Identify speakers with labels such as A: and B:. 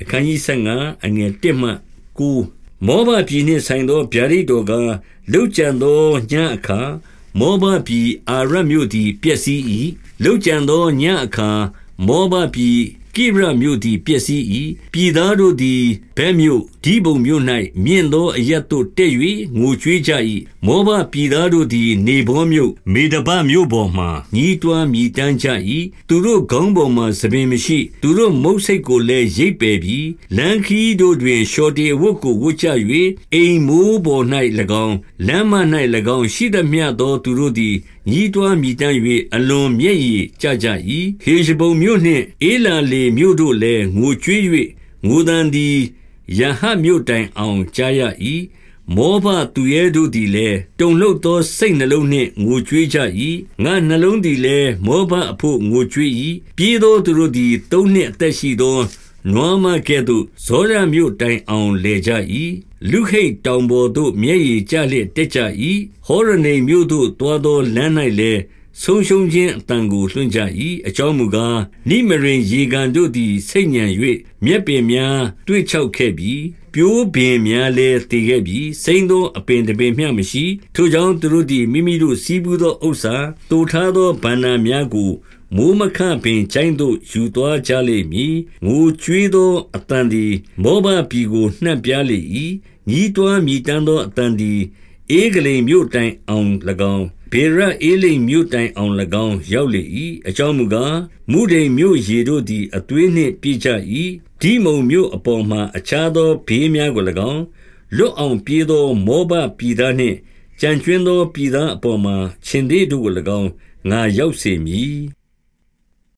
A: အခန်းကြီး15အငယ်1မှ9မောဘပြည်နှင့်ဆိုင်သောဗျာဒိတ်တော်ကလှုပ်ကြံသောညအခါမောဘပြည်အာရမြို့သည်ပျက်စီး၏လှုပ်ကြံသောညအခါမောဘပြည် ကိရမြို့သည်ပျက်စီး၏ပြည်သားတို့သည်ဘဲမြို့ဒီဘုံမြို့၌မြင့်သောအရတ်တို့တက်၍ငိုကြွေးကြ၏မောဘပြည်သားတို့သည် နေဘောမြို့မေဒဘမြို့ပေါ်မှညီးတွားမြည်တမ်းကြ၏သူတို့ခေါင်းပေါ်မှသပင်မရှိ သူတို့မုတ်စိတ်ကိုလည်းရိပ်ပယ်ပြီးလန်ခီတို့တွင်ရှော်တေဝတ်ကိုဝတ်ကြ၍အိမ်မိုးပေါ်၌၎င်းလမ်းမ၌၎င်းရှိသမျှသောသူတို့သည်ညီးတွားမြည်တမ်း၍အလွန်မျက်ရည်ကျကြ၏ဟေရှဘုံမြို့နှင့်အေလာလေမြို့တို့လည်းငိုကြွေး၍ငိုတန်သည်ယဟမြို့တိုင်အောင်ကြားရ၏မောဘသူရဲတို့သည်လည်းတုန်လှုပ်သောစိတ်နှလုံးနှင့်ငိုကြွေးကြ၏ငါနှလုံးသည်လည်းမောဘအဖို့ငိုကြွေး၏ပြေးသောသူတို့သည်သုံးနှစ်အသက်ရှိသောနွားမကဲ့သို့ဇောရမြို့တိုင်အောင်လေကြ၏လူခိတ်တောင်ပေါ်သို့မျက်ရည်ကျလျက်တက်ကြ၏ဟောရနေမြို့သို့တွားသောလမ်း၌လည်း ဆုံးရှုံးခြင်းအတန်ကိုလွှင့်ကြ၏အကြောင်းမူကားနိမရင်ရေကန်တို့သည်စိတ်ညံ၍မြက်ပင်များတွေ့ချောက်ခဲ့ပြီးပြိုးပင်များလည်းတည်ခဲ့ပြီးစိမ့်သောအပင်တပင်မျှမရှိ ထိုကြောင့်သူတို့သည်မိမိတို့စီးပူးသောဥစ္စာတူထားသောဗန္နာများကိုမိုးမခပင်ချိုင်းသို့ယူသွားကြလိမ့်မည်ငိုကြွေးသောအတန်သည်မောဘပြည်ကိုနှံ့ပြားလေ၏ညီးတွားမြည်တမ်းသောအတန်သည်ဧဂလိမ်မြို့တိုင်အောင်၎င်း ဘေရဧလိမ်မြို့တိုင်အောင်၎င်းရောက်လေ၏အကြောင်းမူကားမုဒိန်မြို့ရေတို့သည်အသွေးနှင့်ပြည့်ကြ၏ဒီမုံမြို့အပေါ်မှအခြားသောဘေးများကို၎င်းလွတ်အောင်ပြေးသောမောဘပြည်သားနှင့်ကြံကျွင်းသောပြည်သားအပေါ်မှခြင်သေးတို့ကို၎င်းငါရောက်စေမည်